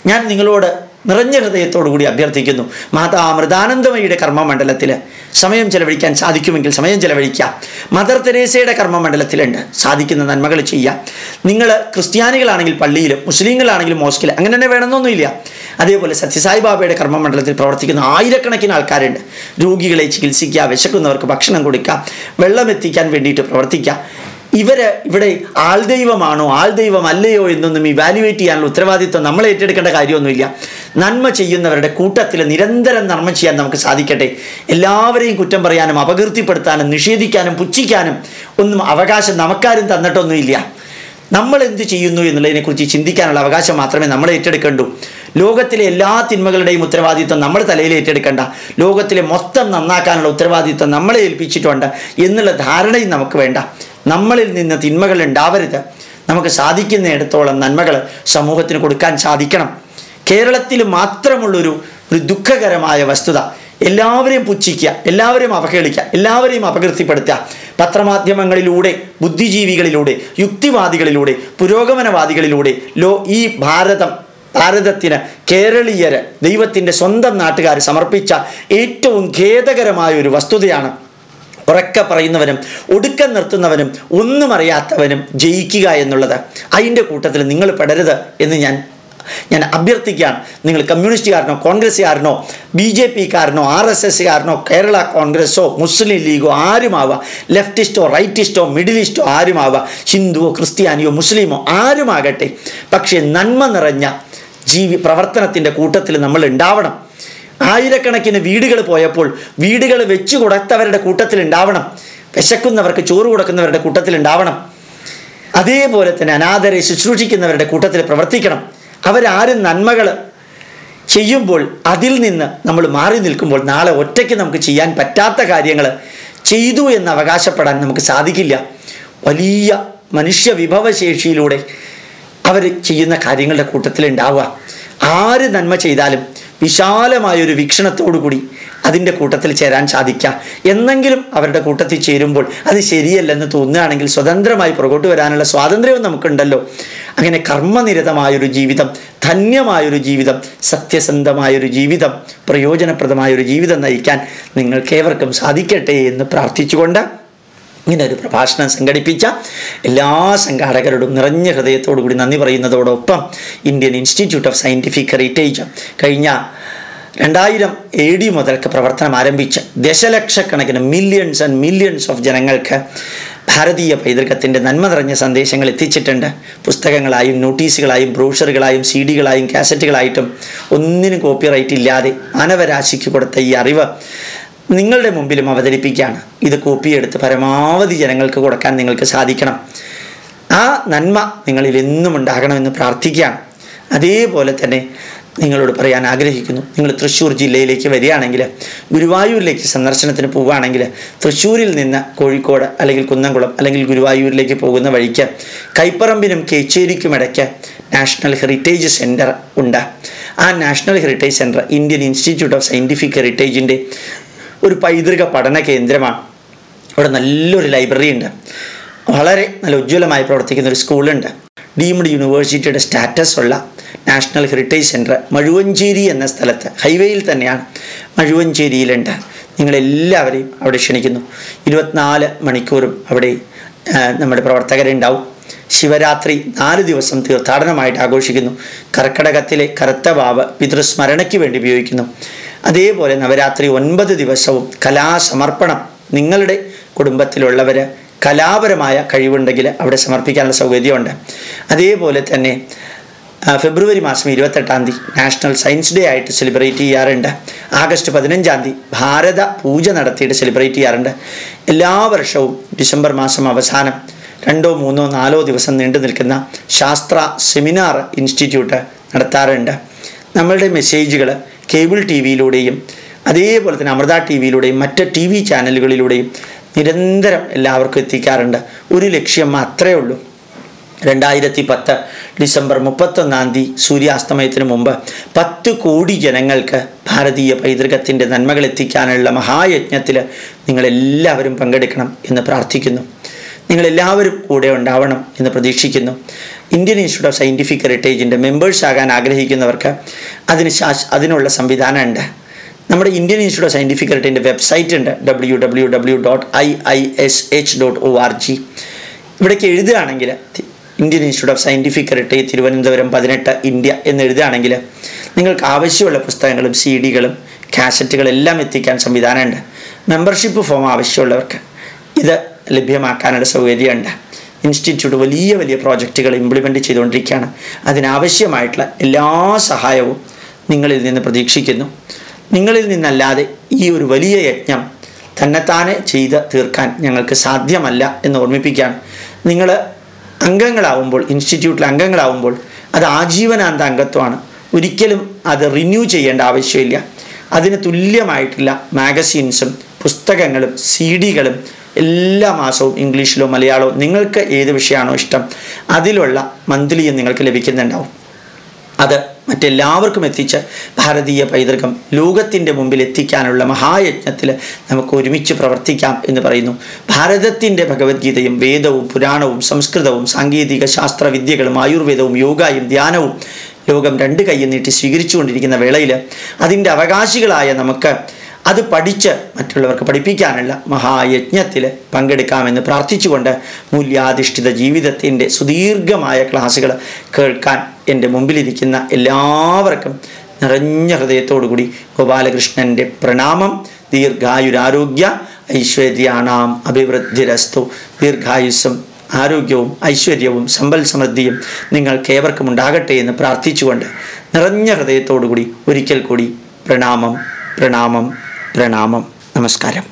ഞാൻ നിങ്ങളോട് നിറഞ്ഞ ഹൃദയത്തോടുകൂടി അഭ്യർത്ഥിക്കുന്നു. മാതാ അമൃതാനന്ദമയുടെ കർമ്മമണ്ഡലത്തിൽ സമയം ചെലവഴിക്കാൻ സാധിക്കുമെങ്കിൽ സമയം ചെലവഴിക്കുക. മദർ തെരേസയുടെ കർമ്മമണ്ഡലത്തിലുണ്ട്. സാധിക്കുന്ന നന്മകൾ ചെയ്യുക. നിങ്ങൾ ക്രിസ്ത്യാനികളാണെങ്കിൽ പള്ളിയിലും മുസ്ലിങ്ങളാണെങ്കിലും മോസ്കിൽ അങ്ങനെ തന്നെ വേണമെന്നൊന്നുമില്ല. അതേപോലെ സത്യസായി ബാബയുടെ കർമ്മമണ്ഡലത്തിൽ പ്രവർത്തിക്കുന്ന ആയിരക്കണക്കിന് ആൾക്കാരുണ്ട്. രോഗികളെ ചികിത്സിക്കുക വിശക്കുന്നവർക്ക് ഭക്ഷണം കൊടുക്കുക വെള്ളം എത്തിക്കാൻ വേണ്ടിയിട്ട് പ്രവർത്തിക്കുക. ഇവർ ഇവിടെ ആൾദൈവമാണോ ആൾദൈവമല്ലയോ എന്നൊന്നും ഇവാലുവേറ്റ് ചെയ്യാനുള്ള ഉത്തരവാദിത്വം നമ്മൾ ഏറ്റെടുക്കേണ്ട കാര്യമൊന്നുമില്ല. നന്മ ചെയ്യുന്നവരുടെ കൂട്ടത്തിൽ നിരന്തരം നന്മ ചെയ്യാൻ നമുക്ക് സാധിക്കട്ടെ. എല്ലാവരെയും കുറ്റം പറയാനും അപകീർത്തിപ്പെടുത്താനും നിഷേധിക്കാനും പുച്ഛിക്കാനും ഒന്നും അവകാശം നമുക്കാരും തന്നിട്ടൊന്നുമില്ല. നമ്മൾ എന്ത് ചെയ്യുന്നു എന്നുള്ളതിനെക്കുറിച്ച് ചിന്തിക്കാനുള്ള അവകാശം മാത്രമേ നമ്മൾ ഏറ്റെടുക്കണ്ടൂ. ലോകത്തിലെ എല്ലാ തിന്മകളുടെയും ഉത്തരവാദിത്വം നമ്മൾ തലയിൽ ഏറ്റെടുക്കണ്ട. ലോകത്തിലെ മൊത്തം നന്നാക്കാനുള്ള ഉത്തരവാദിത്വം നമ്മളെ ഏൽപ്പിച്ചിട്ടുണ്ട് എന്നുള്ള ധാരണയും നമുക്ക് വേണ്ട. നമ്മളിൽ നിന്ന് തിന്മകൾ ഉണ്ടാവരുത്. നമുക്ക് സാധിക്കുന്നിടത്തോളം നന്മകൾ സമൂഹത്തിന് കൊടുക്കാൻ സാധിക്കണം. കേരളത്തിൽ മാത്രമുള്ളൊരു ഒരു ദുഃഖകരമായ വസ്തുത. എല്ലാവരെയും പുച്ഛിക്കുക എല്ലാവരെയും അവഹേളിക്കുക എല്ലാവരെയും അപകീർത്തിപ്പെടുത്തുക. പത്രമാധ്യമങ്ങളിലൂടെ ബുദ്ധിജീവികളിലൂടെ യുക്തിവാദികളിലൂടെ പുരോഗമനവാദികളിലൂടെ ലോ ഈ ഭാരതം ഭാരതത്തിന് കേരളീയര് ദൈവത്തിന്റെ സ്വന്തം നാട്ടുകാർ സമർപ്പിച്ച ഏറ്റവും ഖേദകരമായ ഒരു വസ്തുതയാണ് ഉറക്കെ പറയുന്നവനും ഒടുക്കം നിർത്തുന്നവനും ഒന്നും അറിയാത്തവനും ജയിക്കുക എന്നുള്ളത്. അതിന്റെ കൂട്ടത്തിൽ നിങ്ങൾ പെടരുത് എന്ന് ഞാൻ ഞാൻ അഭ്യർത്ഥിക്കുകയാണ്. നിങ്ങൾ കമ്മ്യൂണിസ്റ്റുകാരനോ കോൺഗ്രസ്സുകാരനോ ബി ജെ പിക്കാരനോ ആർ എസ് എസ്സുകാരനോ കേരള കോൺഗ്രസ്സോ മുസ്ലിം ലീഗോ ആരുമാവുക ലെഫ്റ്റിസ്റ്റോ റൈറ്റിസ്റ്റോ മിഡിലിസ്റ്റോ ആരുമാവുക ഹിന്ദുവോ ക്രിസ്ത്യാനിയോ മുസ്ലിമോ ആരുമാകട്ടെ? പക്ഷേ നന്മ നിറഞ്ഞ ജീവി പ്രവർത്തനത്തിന്റെ കൂട്ടത്തിൽ നമ്മൾ ഉണ്ടാവണം. ആയിരക്കണക്കിന് വീടുകൾ പോയപ്പോൾ വീടുകൾ വെച്ചു കൊടുത്തവരുടെ കൂട്ടത്തിൽ ഉണ്ടാവണം. വിശക്കുന്നവർക്ക് ചോറ് കൊടുക്കുന്നവരുടെ കൂട്ടത്തിൽ ഉണ്ടാവണം. അതേപോലെ തന്നെ അനാഥരെ ശുശ്രൂഷിക്കുന്നവരുടെ കൂട്ടത്തിൽ പ്രവർത്തിക്കണം. അവരാരും നന്മകൾ ചെയ്യുമ്പോൾ അതിൽ നിന്ന് നമ്മൾ മാറി നിൽക്കുമ്പോൾ നാളെ ഒറ്റയ്ക്ക് നമുക്ക് ചെയ്യാൻ പറ്റാത്ത കാര്യങ്ങൾ ചെയ്തു എന്ന് അവകാശപ്പെടാൻ നമുക്ക് സാധിക്കില്ല. വലിയ മനുഷ്യ വിഭവശേഷിയിലൂടെ അവർ ചെയ്യുന്ന കാര്യങ്ങളുടെ കൂട്ടത്തിൽ ഉണ്ടാവുക ആര് നന്മ ചെയ്താലും വിശാലമായൊരു വീക്ഷണത്തോടു കൂടി അതിന്റെ കൂട്ടത്തിൽ ചേരാൻ സാധിക്കാം. എന്നെങ്കിലും അവരുടെ കൂട്ടത്തിൽ ചേരുമ്പോൾ അത് ശരിയല്ലെന്ന് തോന്നുകയാണെങ്കിൽ സ്വതന്ത്രമായി പുറകോട്ട് വരാനുള്ള സ്വാതന്ത്ര്യവും നമുക്കുണ്ടല്ലോ. അങ്ങനെ കർമ്മനിരതമായൊരു ജീവിതം ധന്യമായൊരു ജീവിതം സത്യസന്ധമായൊരു ജീവിതം പ്രയോജനപ്രദമായൊരു ജീവിതം നയിക്കാൻ നിങ്ങൾക്കേവർക്കും സാധിക്കട്ടെ എന്ന് പ്രാർത്ഥിച്ചുകൊണ്ട് ഇങ്ങനെ ഒരു പ്രഭാഷണം സംഘടിപ്പിച്ച എല്ലാ സംഘാടകരോടും നിറഞ്ഞ ഹൃദയത്തോടു കൂടി നന്ദി പറയുന്നതോടൊപ്പം Indian institute of scientific heritage കഴിഞ്ഞ രണ്ടായിരം എ ഡി മുതൽക്ക് പ്രവർത്തനം ആരംഭിച്ച് ദശലക്ഷക്കണക്കിന് മില്യൺസ് ആൻഡ് മില്യൺസ് ഓഫ് ജനങ്ങൾക്ക് ഭാരതീയ പൈതൃകത്തിന്റെ നന്മ നിറഞ്ഞ സന്ദേശങ്ങൾ എത്തിച്ചിട്ടുണ്ട്. പുസ്തകങ്ങളായും നോട്ടീസുകളായും ബ്രോഷറുകളായും സി ഡികളായും കാസറ്റുകളായിട്ടും ഒന്നിനും കോപ്പിറൈറ്റ് ഇല്ലാതെ മാനവരാശിക്ക് കൊടുത്ത ഈ അറിവ് നിങ്ങളുടെ മുമ്പിലും അവതരിപ്പിക്കുകയാണ്. ഇത് കോപ്പിയെടുത്ത് പരമാവധി ജനങ്ങൾക്ക് കൊടുക്കാൻ നിങ്ങൾക്ക് സാധിക്കണം. ആ നന്മ നിങ്ങളിൽ എന്നും ഉണ്ടാകണമെന്ന് പ്രാർത്ഥിക്കുകയാണ്. അതേപോലെ തന്നെ നിങ്ങളോട് പറയാൻ ആഗ്രഹിക്കുന്നു. നിങ്ങൾ തൃശ്ശൂർ ജില്ലയിലേക്ക് വരികയാണെങ്കിൽ ഗുരുവായൂരിലേക്ക് സന്ദർശനത്തിന് പോവുകയാണെങ്കിൽ തൃശ്ശൂരിൽ നിന്ന് കോഴിക്കോട് അല്ലെങ്കിൽ കുന്നംകുളം അല്ലെങ്കിൽ ഗുരുവായൂരിലേക്ക് പോകുന്ന വഴിക്ക് കൈപ്പറമ്പിനും കേച്ചേരിക്കും ഇടയ്ക്ക് നാഷണൽ ഹെറിറ്റേജ് സെന്റർ ഉണ്ട്. ആ national heritage centre Indian institute of scientific ഹെറിറ്റേജിന്റെ ഒരു പൈതൃക പഠന കേന്ദ്രമാണ്. അവിടെ നല്ലൊരു ലൈബ്രറി ഉണ്ട്. വളരെ നല്ല ഉജ്ജ്വലമായി പ്രവർത്തിക്കുന്ന ഒരു സ്കൂളുണ്ട് ഡീംഡ് യൂണിവേഴ്സിറ്റിയുടെ സ്റ്റാറ്റസ് ഉള്ള നാഷണൽ ഹെറിറ്റേജ് സെന്റർ മഴുവഞ്ചേരി എന്ന സ്ഥലത്ത് ഹൈവേയിൽ തന്നെയാണ് മഴുവഞ്ചേരിയിലുണ്ട്. നിങ്ങളെല്ലാവരെയും അവിടെ ക്ഷണിക്കുന്നു. ഇരുപത്തിനാല് മണിക്കൂറും അവിടെ നമ്മുടെ പ്രവർത്തകരുണ്ടാവും. ശിവരാത്രി നാല് ദിവസം തീർത്ഥാടനമായിട്ട് ആഘോഷിക്കുന്നു. കർക്കടകത്തിലെ കറുത്ത വാവ് പിതൃസ്മരണയ്ക്ക് വേണ്ടി ഉപയോഗിക്കുന്നു. അതേപോലെ നവരാത്രി ഒൻപത് ദിവസവും കലാസമർപ്പണം നിങ്ങളുടെ കുടുംബത്തിലുള്ളവർ കലാപരമായ കഴിവുണ്ടെങ്കിൽ അവിടെ സമർപ്പിക്കാനുള്ള സൗകര്യമുണ്ട്. അതേപോലെ തന്നെ ഫെബ്രുവരി മാസം ഇരുപത്തെട്ടാം തീയതി നാഷണൽ സയൻസ് ഡേ ആയിട്ട് സെലിബ്രേറ്റ് ചെയ്യാറുണ്ട്. ആഗസ്റ്റ് പതിനഞ്ചാം തീയതി ഭാരത പൂജ നടത്തിയിട്ട് സെലിബ്രേറ്റ് ചെയ്യാറുണ്ട്. എല്ലാ വർഷവും ഡിസംബർ മാസം അവസാനം രണ്ടോ മൂന്നോ നാലോ ദിവസം നീണ്ടു നിൽക്കുന്ന ശാസ്ത്ര സെമിനാർ ഇൻസ്റ്റിറ്റ്യൂട്ട് നടത്താറുണ്ട്. നമ്മളുടെ മെസ്സേജുകൾ കേബിൾ ടി വിയിലൂടെയും അതേപോലെ തന്നെ അമൃത ടി വിയിലൂടെയും മറ്റ് ടി വി ചാനലുകളിലൂടെയും നിരന്തരം എല്ലാവർക്കും എത്തിക്കാറുണ്ട്. ഒരു ലക്ഷ്യം മാത്രമേ ഉള്ളൂ. രണ്ടായിരത്തി പത്ത് ഡിസംബർ മുപ്പത്തൊന്നാം തീയതി സൂര്യാസ്തമയത്തിന് മുമ്പ് പത്ത് കോടി ജനങ്ങൾക്ക് ഭാരതീയ പൈതൃകത്തിന്റെ നന്മകൾ എത്തിക്കാനുള്ള മഹായജ്ഞത്തിൽ നിങ്ങളെല്ലാവരും പങ്കെടുക്കണം എന്ന് പ്രാർത്ഥിക്കുന്നു. നിങ്ങളെല്ലാവരും കൂടെ ഉണ്ടാവണം എന്ന് പ്രതീക്ഷിക്കുന്നു. ഇന്ത്യൻ ഇൻസ്റ്റിറ്റ്യൂട്ട് ഓഫ് സയന്റിഫിക് ഹെറിറ്റേജിന്റെ മെമ്പേഴ്സ് ആകാൻ ആഗ്രഹിക്കുന്നവർക്ക് അതിന് അതിനുള്ള സംവിധാനമുണ്ട്. നമ്മുടെ ഇന്ത്യൻ ഇൻസ്റ്റിറ്റ്യൂട്ട് ഓഫ് സയന്റിഫിക് ഹെറിറ്റേജിന്റെ വെബ്സൈറ്റ് ഉണ്ട്. W W W dot I I S H dot O R G ഇവിടേക്ക് എഴുതുകയാണെങ്കിൽ Indian institute of scientific heritage Thiruvananthapuram പതിനെട്ട് ഇന്ത്യ എന്ന് എഴുതുകയാണെങ്കിൽ നിങ്ങൾക്ക് ആവശ്യമുള്ള പുസ്തകങ്ങളും സി ഡികളും കാസറ്റുകളെല്ലാം എത്തിക്കാൻ സംവിധാനമുണ്ട്. മെമ്പർഷിപ്പ് ഫോം ആവശ്യമുള്ളവർക്ക് ഇത് ലഭ്യമാക്കാനുള്ള സൗകര്യമുണ്ട്. ഇൻസ്റ്റിറ്റ്യൂട്ട് വലിയ വലിയ പ്രോജക്റ്റുകൾ ഇംപ്ലിമെന്റ് ചെയ്തുകൊണ്ടിരിക്കുകയാണ്. അതിനാവശ്യമായിട്ടുള്ള എല്ലാ സഹായവും നിങ്ങളിൽ നിന്ന് പ്രതീക്ഷിക്കുന്നു. നിങ്ങളിൽ നിന്നല്ലാതെ ഈ ഒരു വലിയ യജ്ഞം തന്നെത്താനെ ചെയ്ത് തീർക്കാൻ ഞങ്ങൾക്ക് സാധ്യമല്ല എന്ന് ഓർമ്മിപ്പിക്കുകയാണ്. നിങ്ങൾ അംഗങ്ങളാവുമ്പോൾ ഇൻസ്റ്റിറ്റ്യൂട്ടിൽ അംഗങ്ങളാവുമ്പോൾ അത് ആജീവനാന്ത അംഗത്വമാണ്. ഒരിക്കലും അത് റിന്യൂ ചെയ്യേണ്ട ആവശ്യമില്ല. അതിന് തുല്യമായിട്ടുള്ള മാഗസീൻസും പുസ്തകങ്ങളും സി ഡികളും എല്ലാ മാസവും ഇംഗ്ലീഷിലോ മലയാളമോ നിങ്ങൾക്ക് ഏത് വിഷയമാണോ ഇഷ്ടം അതിലുള്ള മന്ത്ലിയും നിങ്ങൾക്ക് ലഭിക്കുന്നുണ്ടാവും. അത് മറ്റെല്ലാവർക്കും എത്തിച്ച് ഭാരതീയ പൈതൃകം ലോകത്തിന്റെ മുമ്പിൽ എത്തിക്കാനുള്ള മഹായജ്ഞത്തിൽ നമുക്ക് ഒരുമിച്ച് പ്രവർത്തിക്കാം എന്ന് പറയുന്നു. ഭാരതത്തിന്റെ ഭഗവത്ഗീതയും വേദവും പുരാണവും സംസ്കൃതവും സാങ്കേതിക ശാസ്ത്രവിദ്യകളും ആയുർവേദവും യോഗയും ധ്യാനവും ലോകം രണ്ട് കൈ നീട്ടി സ്വീകരിച്ചുകൊണ്ടിരിക്കുന്ന വേളയിൽ അതിന്റെ അവകാശികളായ നമുക്ക് അത് പഠിച്ച് മറ്റുള്ളവർക്ക് പഠിപ്പിക്കാനുള്ള മഹായജ്ഞത്തിൽ പങ്കെടുക്കാമെന്ന് പ്രാർത്ഥിച്ചുകൊണ്ട് മൂല്യാധിഷ്ഠിത ജീവിതത്തിന്റെ സുദീർഘമായ ക്ലാസ്സുകൾ കേൾക്കാൻ എന്റെ മുമ്പിലിരിക്കുന്ന എല്ലാവർക്കും നിറഞ്ഞ ഹൃദയത്തോടുകൂടി ഗോപാലകൃഷ്ണന്റെ പ്രണാമം. ദീർഘായുരാരോഗ്യ ഐശ്വര്യാണാം അഭിവൃദ്ധിരസ്തു. ദീർഘായുസ്സും ആരോഗ്യവും ഐശ്വര്യവും സമ്പൽ സമൃദ്ധിയും നിങ്ങൾക്കേവർക്കും ഉണ്ടാകട്ടെ എന്ന് പ്രാർത്ഥിച്ചുകൊണ്ട് നിറഞ്ഞ ഹൃദയത്തോടുകൂടി ഒരിക്കൽ കൂടി പ്രണാമം പ്രണാമം. പ്രണാമം. നമസ്കാരം.